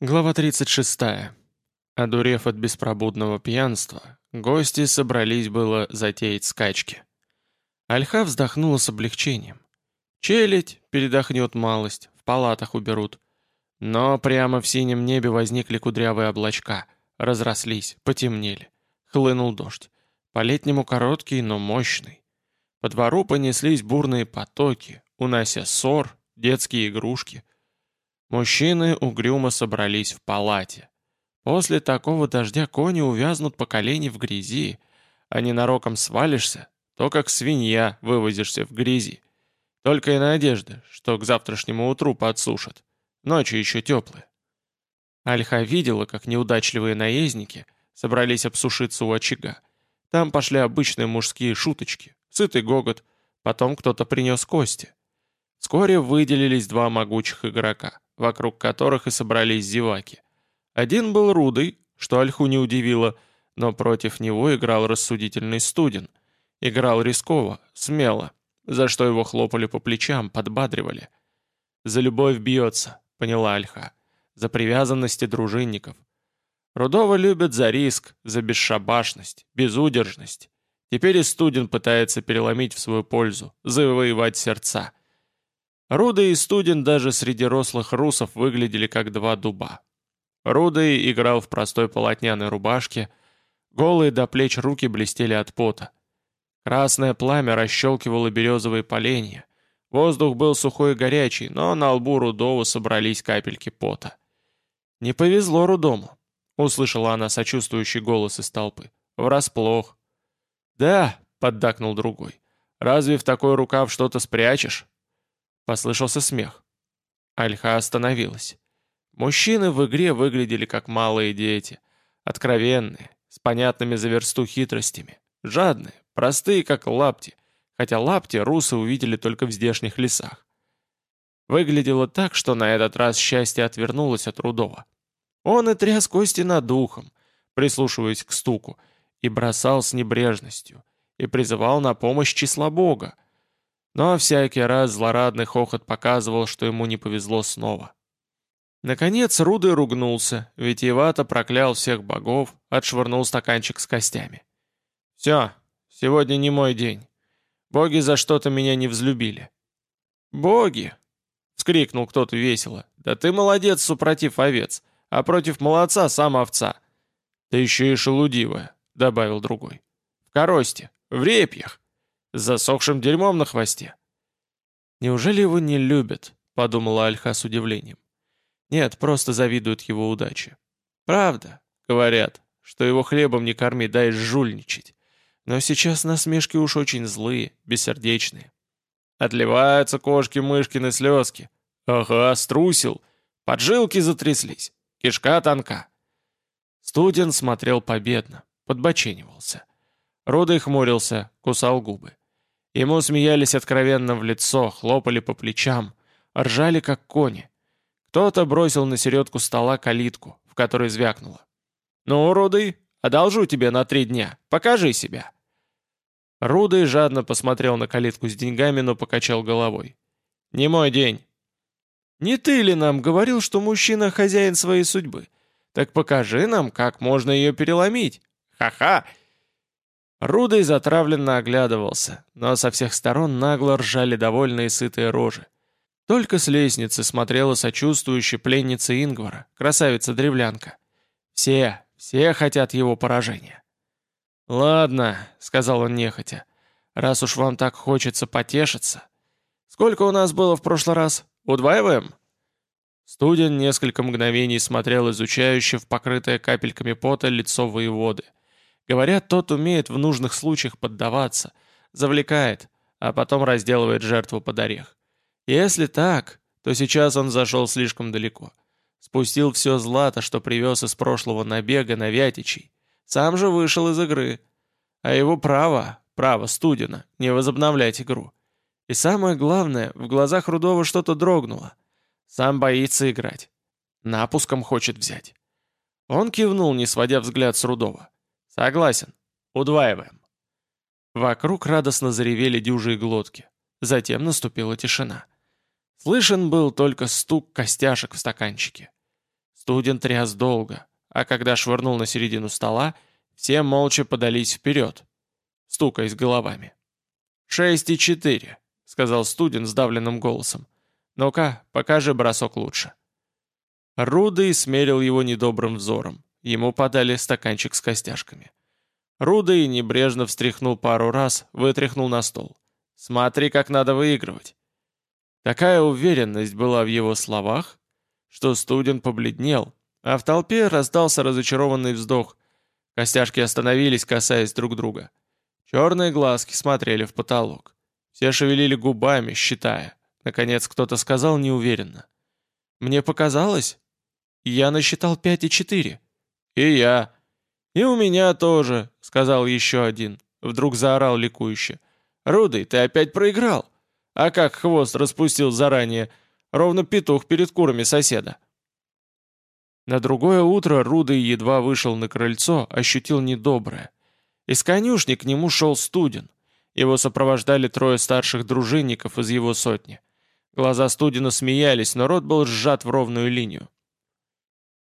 Глава 36. Одурев от беспробудного пьянства, гости собрались было затеять скачки. Альха вздохнула с облегчением. Челядь передохнет малость, в палатах уберут. Но прямо в синем небе возникли кудрявые облачка, разрослись, потемнели. Хлынул дождь. По-летнему короткий, но мощный. По двору понеслись бурные потоки, унося ссор, детские игрушки — Мужчины угрюмо собрались в палате. После такого дождя кони увязнут по колени в грязи, а ненароком свалишься, то как свинья вывозишься в грязи. Только и надежда, что к завтрашнему утру подсушат. Ночи еще теплые. Альха видела, как неудачливые наездники собрались обсушиться у очага. Там пошли обычные мужские шуточки, сытый гогот, потом кто-то принес кости. Вскоре выделились два могучих игрока вокруг которых и собрались зеваки. Один был рудый, что Альху не удивило, но против него играл рассудительный студен. Играл рисково, смело, за что его хлопали по плечам, подбадривали. «За любовь бьется», — поняла Альха, — «за привязанности дружинников». Рудова любят за риск, за бесшабашность, безудержность. Теперь и студен пытается переломить в свою пользу, завоевать сердца. Руда и Студен даже среди рослых русов выглядели как два дуба. Рудый играл в простой полотняной рубашке, голые до плеч руки блестели от пота. Красное пламя расщелкивало березовые поленья. Воздух был сухой и горячий, но на лбу Рудову собрались капельки пота. «Не повезло Рудому», — услышала она сочувствующий голос из толпы. «Врасплох». «Да», — поддакнул другой, — «разве в такой рукав что-то спрячешь?» Послышался смех. Альха остановилась. Мужчины в игре выглядели как малые дети. Откровенные, с понятными за версту хитростями. Жадные, простые, как лапти. Хотя лапти русы увидели только в здешних лесах. Выглядело так, что на этот раз счастье отвернулось от Рудова. Он и тряс кости над духом, прислушиваясь к стуку, и бросал с небрежностью, и призывал на помощь числа Бога, но всякий раз злорадный хохот показывал, что ему не повезло снова. Наконец Рудый ругнулся, витиевато проклял всех богов, отшвырнул стаканчик с костями. «Все, сегодня не мой день. Боги за что-то меня не взлюбили». «Боги!» — вскрикнул кто-то весело. «Да ты молодец, супротив овец, а против молодца сам овца». «Ты еще и шелудивая», — добавил другой. «В коросте, в репьях». С засохшим дерьмом на хвосте. «Неужели его не любят?» — подумала Альха с удивлением. «Нет, просто завидуют его удаче. Правда, говорят, что его хлебом не корми, дай жульничать. Но сейчас насмешки уж очень злые, бессердечные. Отливаются кошки-мышкины слезки. Ага, струсил. Поджилки затряслись. Кишка тонка. Студент смотрел победно, подбоченивался. Рудой хмурился, кусал губы. Ему смеялись откровенно в лицо, хлопали по плечам, ржали как кони. Кто-то бросил на середку стола калитку, в которой звякнуло. «Ну, Рудый, одолжу тебе на три дня, покажи себя». Рудый жадно посмотрел на калитку с деньгами, но покачал головой. «Не мой день». «Не ты ли нам говорил, что мужчина хозяин своей судьбы? Так покажи нам, как можно ее переломить. Ха-ха, Рудой затравленно оглядывался, но со всех сторон нагло ржали довольные сытые рожи. Только с лестницы смотрела сочувствующая пленница Ингвара, красавица-древлянка. Все, все хотят его поражения. «Ладно», — сказал он нехотя, — «раз уж вам так хочется потешиться. Сколько у нас было в прошлый раз? Удваиваем?» Студент несколько мгновений смотрел изучающе в покрытое капельками пота лицо воеводы — Говорят, тот умеет в нужных случаях поддаваться, завлекает, а потом разделывает жертву под орех. Если так, то сейчас он зашел слишком далеко. Спустил все злато, что привез из прошлого набега на Вятичей. Сам же вышел из игры. А его право, право студена, не возобновлять игру. И самое главное, в глазах Рудова что-то дрогнуло. Сам боится играть. Напуском хочет взять. Он кивнул, не сводя взгляд с Рудова. «Согласен. Удваиваем». Вокруг радостно заревели дюжие глотки. Затем наступила тишина. Слышен был только стук костяшек в стаканчике. Студент тряс долго, а когда швырнул на середину стола, все молча подались вперед, стукаясь головами. «Шесть и четыре», — сказал студент сдавленным голосом. «Ну-ка, покажи бросок лучше». Рудый смерил его недобрым взором. Ему подали стаканчик с костяшками. Рудый небрежно встряхнул пару раз, вытряхнул на стол. «Смотри, как надо выигрывать». Такая уверенность была в его словах, что студент побледнел, а в толпе раздался разочарованный вздох. Костяшки остановились, касаясь друг друга. Черные глазки смотрели в потолок. Все шевелили губами, считая. Наконец кто-то сказал неуверенно. «Мне показалось? Я насчитал пять и четыре». «И я». «И у меня тоже», — сказал еще один. Вдруг заорал ликующе. «Рудый, ты опять проиграл. А как хвост распустил заранее? Ровно петух перед курами соседа». На другое утро Рудый едва вышел на крыльцо, ощутил недоброе. Из конюшни к нему шел студен. Его сопровождали трое старших дружинников из его сотни. Глаза студена смеялись, но рот был сжат в ровную линию.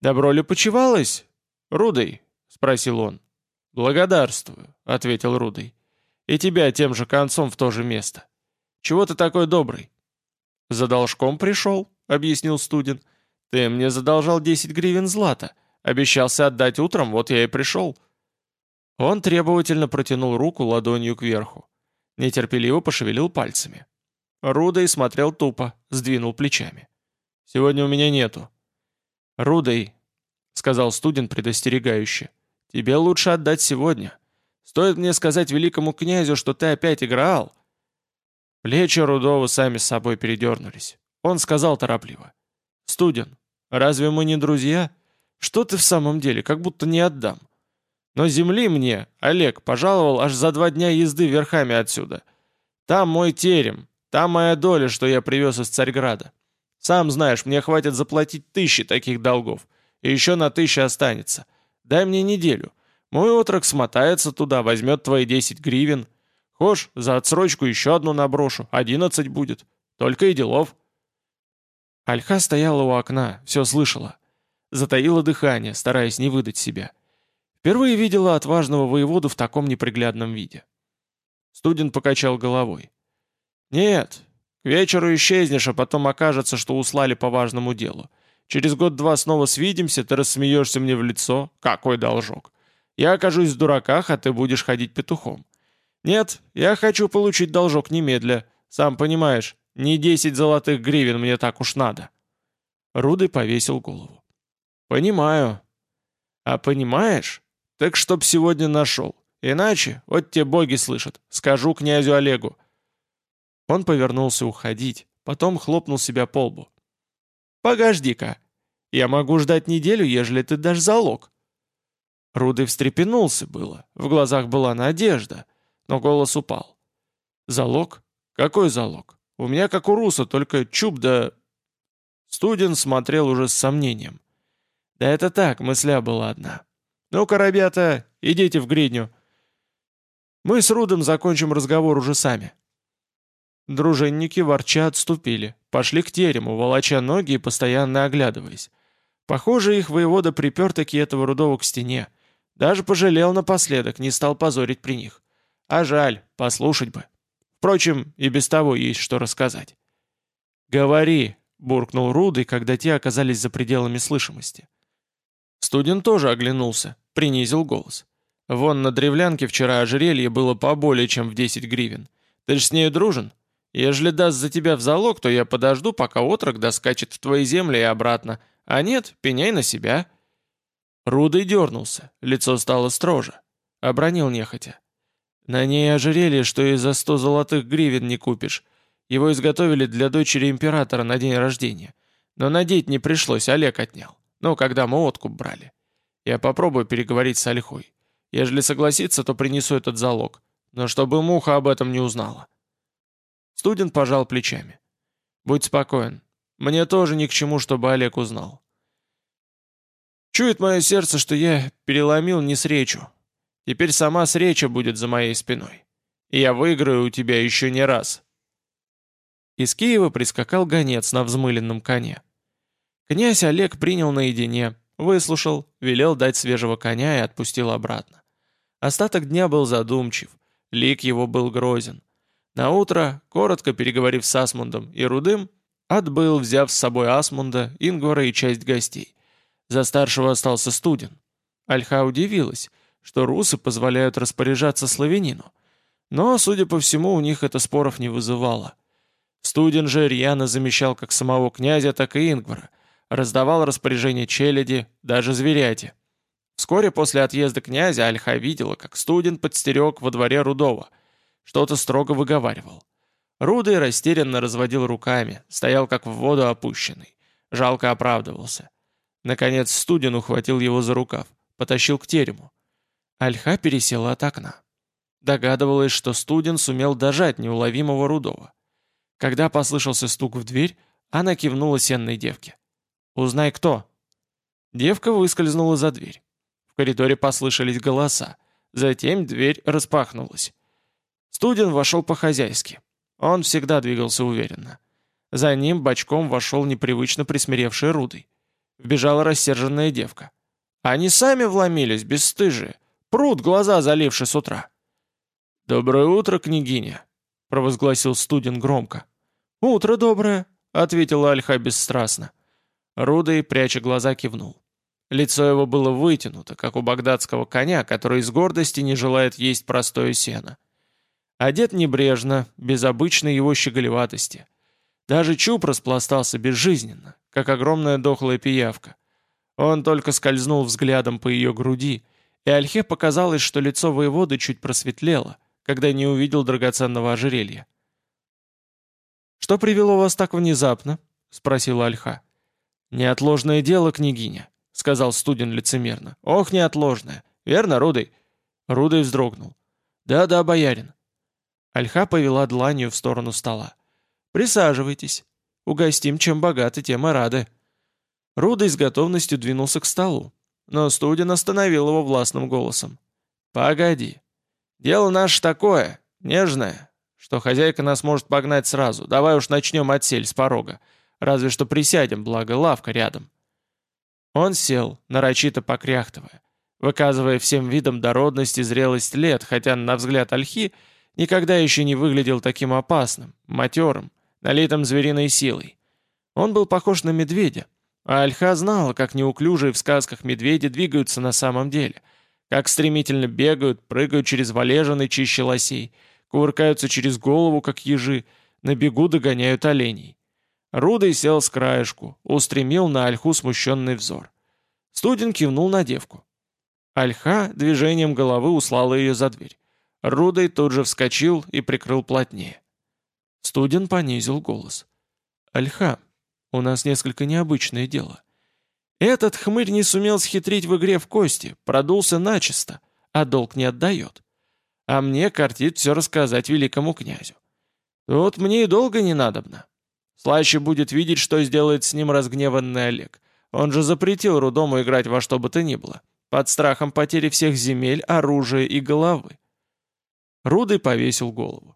«Добро ли почевалось, Рудый?» — спросил он. «Благодарствую», — ответил Рудый. «И тебя тем же концом в то же место. Чего ты такой добрый?» «За должком пришел», — объяснил студент. «Ты мне задолжал десять гривен злата. Обещался отдать утром, вот я и пришел». Он требовательно протянул руку ладонью кверху. Нетерпеливо пошевелил пальцами. Рудой смотрел тупо, сдвинул плечами. «Сегодня у меня нету». «Рудой», — сказал студент предостерегающе, — «тебе лучше отдать сегодня. Стоит мне сказать великому князю, что ты опять играл». Плечи Рудова сами с собой передернулись. Он сказал торопливо. «Студент, разве мы не друзья? Что ты в самом деле, как будто не отдам?» Но земли мне, Олег, пожаловал аж за два дня езды верхами отсюда. Там мой терем, там моя доля, что я привез из Царьграда. Сам знаешь, мне хватит заплатить тысячи таких долгов, и еще на тысячи останется. Дай мне неделю. Мой отрок смотается туда, возьмет твои десять гривен. Хошь, за отсрочку еще одну наброшу, одиннадцать будет. Только и делов. Альха стояла у окна, все слышала. Затаила дыхание, стараясь не выдать себя. — Впервые видела отважного воеводу в таком неприглядном виде. Студент покачал головой. «Нет, к вечеру исчезнешь, а потом окажется, что услали по важному делу. Через год-два снова свидимся, ты рассмеешься мне в лицо. Какой должок? Я окажусь в дураках, а ты будешь ходить петухом. Нет, я хочу получить должок немедля. Сам понимаешь, не десять золотых гривен мне так уж надо». Рудый повесил голову. «Понимаю. А понимаешь, так чтоб сегодня нашел. Иначе, вот те боги слышат, скажу князю Олегу». Он повернулся уходить, потом хлопнул себя по лбу. «Погоди-ка, я могу ждать неделю, ежели ты дашь залог». Рудый встрепенулся было, в глазах была надежда, но голос упал. «Залог? Какой залог? У меня как у Руса, только чуб да...» Студент смотрел уже с сомнением. «Да это так, мысля была одна. «Ну-ка, ребята, идите в гридню. Мы с Рудом закончим разговор уже сами». Дружинники ворча отступили, пошли к терему, волоча ноги и постоянно оглядываясь. Похоже, их воевода припер таки этого Рудова к стене. Даже пожалел напоследок, не стал позорить при них. А жаль, послушать бы. Впрочем, и без того есть что рассказать. «Говори», — буркнул Рудый, когда те оказались за пределами слышимости. Студент тоже оглянулся, принизил голос. «Вон на древлянке вчера ожерелье было поболее, чем в 10 гривен. Ты ж с нею дружен? Ежели даст за тебя в залог, то я подожду, пока отрок доскачет в твои земли и обратно. А нет, пеняй на себя». Рудый дернулся, лицо стало строже. Обронил нехотя. «На ней ожерелье, что и за сто золотых гривен не купишь. Его изготовили для дочери императора на день рождения. Но надеть не пришлось, Олег отнял. Ну, когда мы откуп брали. Я попробую переговорить с Ольхой. Ежели согласится, то принесу этот залог. Но чтобы муха об этом не узнала. Студент пожал плечами. Будь спокоен. Мне тоже ни к чему, чтобы Олег узнал. Чует мое сердце, что я переломил не с речью. Теперь сама среча будет за моей спиной. И я выиграю у тебя еще не раз. Из Киева прискакал гонец на взмыленном коне. Князь Олег принял наедине, выслушал, велел дать свежего коня и отпустил обратно. Остаток дня был задумчив, лик его был грозен. Наутро, коротко переговорив с Асмундом и Рудым, отбыл, взяв с собой Асмунда, Ингвара и часть гостей. За старшего остался Студен. Альха удивилась, что русы позволяют распоряжаться славянину. Но, судя по всему, у них это споров не вызывало. Студен же рьяно замещал как самого князя, так и Ингвара, раздавал распоряжение челяди, даже зверяти. Вскоре после отъезда князя Альха видела, как Студен подстерег во дворе Рудова, что-то строго выговаривал. Рудый растерянно разводил руками, стоял как в воду опущенный. Жалко оправдывался. Наконец Студен ухватил его за рукав, потащил к терему. Альха пересела от окна. Догадывалась, что Студен сумел дожать неуловимого Рудова. Когда послышался стук в дверь, она кивнула сенной девке. «Узнай, кто». Девка выскользнула за дверь. В коридоре послышались голоса. Затем дверь распахнулась. Студен вошел по-хозяйски. Он всегда двигался уверенно. За ним бочком вошел непривычно присмиревший Рудый. Вбежала рассерженная девка. Они сами вломились, бесстыжие. Пруд, глаза заливши с утра. «Доброе утро, княгиня», — провозгласил Студен громко. «Утро доброе», — ответила Альха бесстрастно. Рудый, пряча глаза, кивнул. Лицо его было вытянуто, как у багдадского коня, который из гордости не желает есть простое сено. Одет небрежно, без обычной его щеголеватости. Даже чуб распластался безжизненно, как огромная дохлая пиявка. Он только скользнул взглядом по ее груди, и Альхе показалось, что лицо воеводы чуть просветлело, когда не увидел драгоценного ожерелья. «Что привело вас так внезапно?» — спросила Альха. «Неотложное дело, княгиня», — сказал студен лицемерно. «Ох, неотложное! Верно, Рудый?» Рудый вздрогнул. «Да-да, боярин». Альха повела дланью в сторону стола. «Присаживайтесь. Угостим, чем богаты, тем и рады». Рудый с готовностью двинулся к столу, но студен остановил его властным голосом. «Погоди. Дело наше такое, нежное, что хозяйка нас может погнать сразу. Давай уж начнем отсель с порога. Разве что присядем, благо лавка рядом». Он сел, нарочито покряхтывая, выказывая всем видом дородность и зрелость лет, хотя, на взгляд Альхи, никогда еще не выглядел таким опасным, матерым, налитым звериной силой. Он был похож на медведя, а Альха знала, как неуклюжие в сказках медведи двигаются на самом деле, как стремительно бегают, прыгают через валежины чище лосей, кувыркаются через голову, как ежи, на бегу догоняют оленей. Рудой сел с краешку, устремил на Альху смущенный взор. Студен кивнул на девку. Альха движением головы услала ее за дверь. Рудой тут же вскочил и прикрыл плотнее. Студен понизил голос. «Альха, у нас несколько необычное дело. Этот хмырь не сумел схитрить в игре в кости, продулся начисто, а долг не отдает. А мне картит все рассказать великому князю. Вот мне и долго не надобно. Слаще будет видеть, что сделает с ним разгневанный Олег. Он же запретил Рудому играть во что бы то ни было, под страхом потери всех земель, оружия и головы. Рудый повесил голову.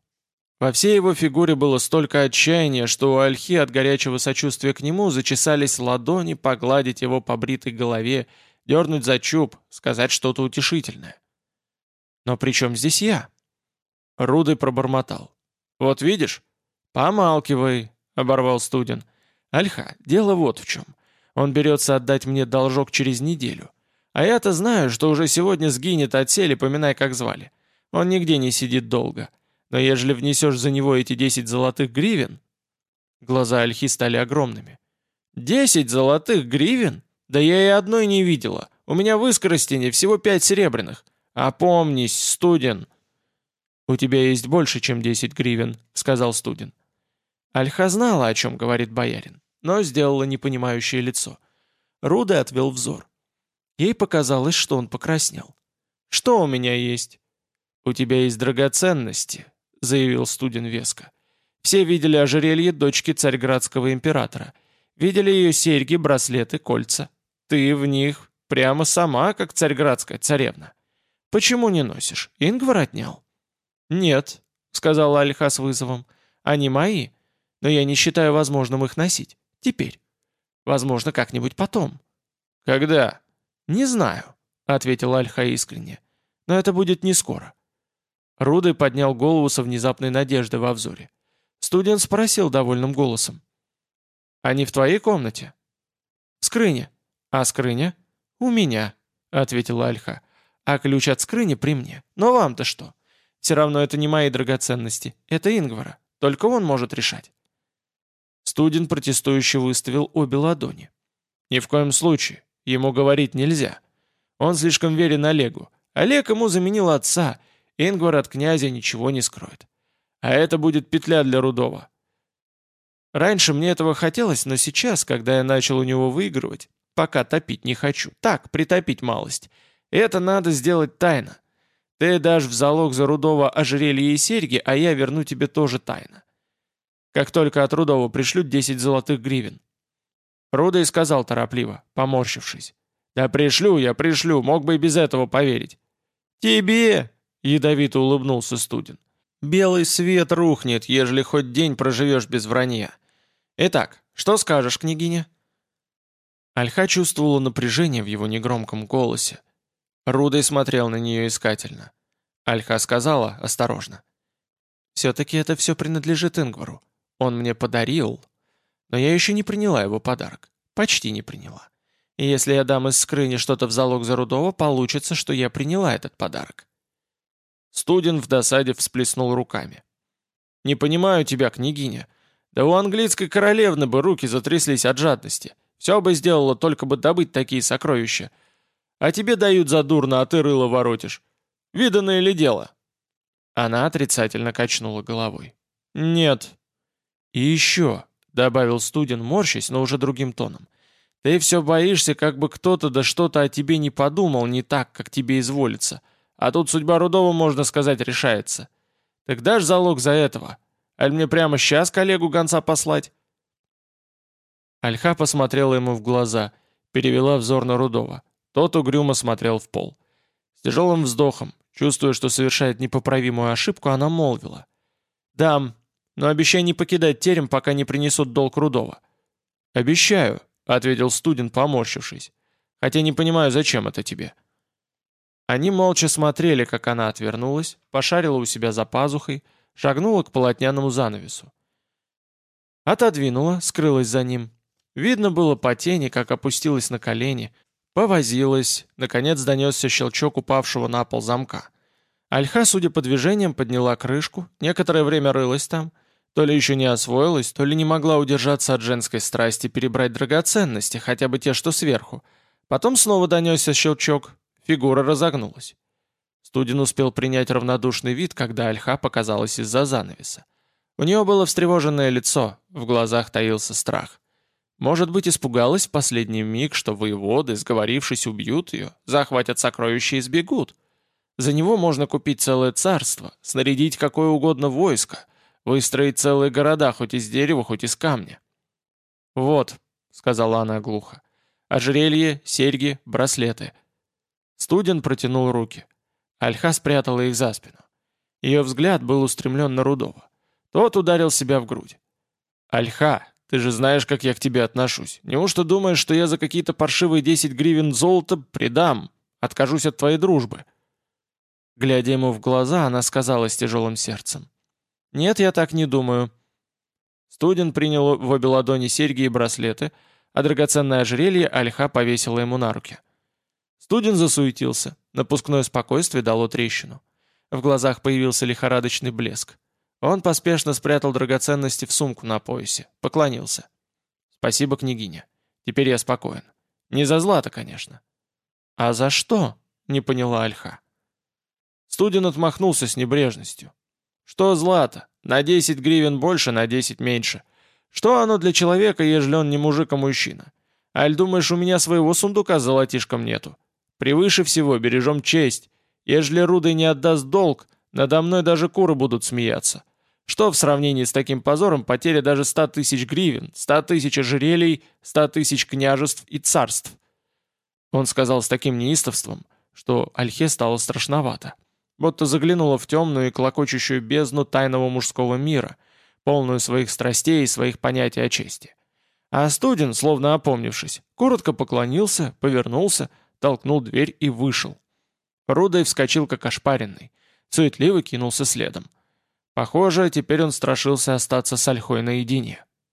Во всей его фигуре было столько отчаяния, что у Альхи от горячего сочувствия к нему зачесались ладони погладить его по бритой голове, дернуть за чуб, сказать что-то утешительное. «Но при чем здесь я?» Рудый пробормотал. «Вот видишь? Помалкивай, оборвал студен. «Альха, дело вот в чем. Он берется отдать мне должок через неделю. А я-то знаю, что уже сегодня сгинет от сели, поминай, как звали. Он нигде не сидит долго. Но ежели внесешь за него эти десять золотых гривен...» Глаза Альхи стали огромными. «Десять золотых гривен? Да я и одной не видела. У меня в Искоростине всего пять серебряных. Опомнись, студен!» «У тебя есть больше, чем десять гривен», — сказал студен. Альха знала, о чем говорит боярин, но сделала непонимающее лицо. Руда отвел взор. Ей показалось, что он покраснел. «Что у меня есть?» «У тебя есть драгоценности», — заявил студен веско. «Все видели ожерелье дочки царьградского императора. Видели ее серьги, браслеты, кольца. Ты в них прямо сама, как царьградская царевна. Почему не носишь? Ингвар отнял?» «Нет», — сказала Альха с вызовом. «Они мои но я не считаю возможным их носить. Теперь. Возможно, как-нибудь потом». «Когда?» «Не знаю», — ответил Альха искренне. «Но это будет не скоро». Рудой поднял голову со внезапной надеждой во взоре. Студент спросил довольным голосом. «Они в твоей комнате?» «В скрыне». «А скрыня?» «У меня», — ответила Альха. «А ключ от скрыни при мне. Но вам-то что? Все равно это не мои драгоценности. Это Ингвара. Только он может решать». Студент протестующе выставил обе ладони. «Ни в коем случае. Ему говорить нельзя. Он слишком верен Олегу. Олег ему заменил отца. Ингвар от князя ничего не скроет. А это будет петля для Рудова. Раньше мне этого хотелось, но сейчас, когда я начал у него выигрывать, пока топить не хочу. Так, притопить малость. Это надо сделать тайно. Ты дашь в залог за Рудова ожерелье и серьги, а я верну тебе тоже тайно. Как только от Рудова пришлют 10 золотых гривен. Руда сказал торопливо, поморщившись. «Да пришлю я, пришлю, мог бы и без этого поверить». «Тебе!» — ядовито улыбнулся студент. «Белый свет рухнет, ежели хоть день проживешь без вранья. Итак, что скажешь, княгиня?» Альха чувствовала напряжение в его негромком голосе. Рудой смотрел на нее искательно. Альха сказала осторожно. «Все-таки это все принадлежит Ингвару. Он мне подарил, но я еще не приняла его подарок. Почти не приняла. И если я дам из скрыни что-то в залог за Рудова, получится, что я приняла этот подарок». Студент в досаде всплеснул руками. «Не понимаю тебя, княгиня. Да у английской королевны бы руки затряслись от жадности. Все бы сделала, только бы добыть такие сокровища. А тебе дают за дурно, а ты рыло воротишь. Виданное ли дело?» Она отрицательно качнула головой. «Нет». «И еще», — добавил студент, морщась, но уже другим тоном, «ты все боишься, как бы кто-то да что-то о тебе не подумал не так, как тебе изволится. А тут судьба Рудова, можно сказать, решается. Так дашь залог за этого? Аль мне прямо сейчас коллегу гонца послать?» Альха посмотрела ему в глаза, перевела взор на Рудова. Тот угрюмо смотрел в пол. С тяжелым вздохом, чувствуя, что совершает непоправимую ошибку, она молвила. «Дам, но обещай не покидать терем, пока не принесут долг Рудова». «Обещаю», — ответил студент, поморщившись. «Хотя не понимаю, зачем это тебе». Они молча смотрели, как она отвернулась, пошарила у себя за пазухой, шагнула к полотняному занавесу. Отодвинула, скрылась за ним, Видно было по тени, как опустилась на колени, повозилась, наконец донесся щелчок упавшего на пол замка. Альха, судя по движениям, подняла крышку, некоторое время рылась там, то ли еще не освоилась, то ли не могла удержаться от женской страсти перебрать драгоценности, хотя бы те, что сверху. Потом снова донесся щелчок, фигура разогнулась. Студен успел принять равнодушный вид, когда Альха показалась из-за занавеса. У нее было встревоженное лицо, в глазах таился страх. Может быть, испугалась в последний миг, что воеводы, сговорившись, убьют ее, захватят сокровища и сбегут. За него можно купить целое царство, снарядить какое угодно войско, выстроить целые города, хоть из дерева, хоть из камня. «Вот», — сказала она глухо, — «ожерелье, серьги, браслеты». Студент протянул руки. Альха спрятала их за спину. Ее взгляд был устремлен на Рудова. Тот ударил себя в грудь. «Альха, ты же знаешь, как я к тебе отношусь. Неужто думаешь, что я за какие-то паршивые 10 гривен золота предам? Откажусь от твоей дружбы?» Глядя ему в глаза, она сказала с тяжелым сердцем. «Нет, я так не думаю». Студент принял в обе ладони серьги и браслеты, а драгоценное ожерелье Альха повесила ему на руки. Студент засуетился, напускное спокойствие дало трещину. В глазах появился лихорадочный блеск. Он поспешно спрятал драгоценности в сумку на поясе, поклонился. «Спасибо, княгиня. Теперь я спокоен. Не за злато, конечно». «А за что?» — не поняла Альха. Студен отмахнулся с небрежностью. «Что злато? На 10 гривен больше, на 10 меньше. Что оно для человека, ежели он не мужик, а мужчина? Аль, думаешь, у меня своего сундука с золотишком нету? Превыше всего бережем честь. Ежели Рудой не отдаст долг, надо мной даже куры будут смеяться. Что в сравнении с таким позором потеря даже ста тысяч гривен, ста тысяч ожерелий, ста тысяч княжеств и царств? Он сказал с таким неистовством, что Альхе стало страшновато. Будто заглянула в темную и клокочущую бездну тайного мужского мира, полную своих страстей и своих понятий о чести. А студент, словно опомнившись, коротко поклонился, повернулся, толкнул дверь и вышел. Рудой вскочил как ошпаренный, суетливо кинулся следом. Похоже, теперь он страшился остаться с Ольхой наедине.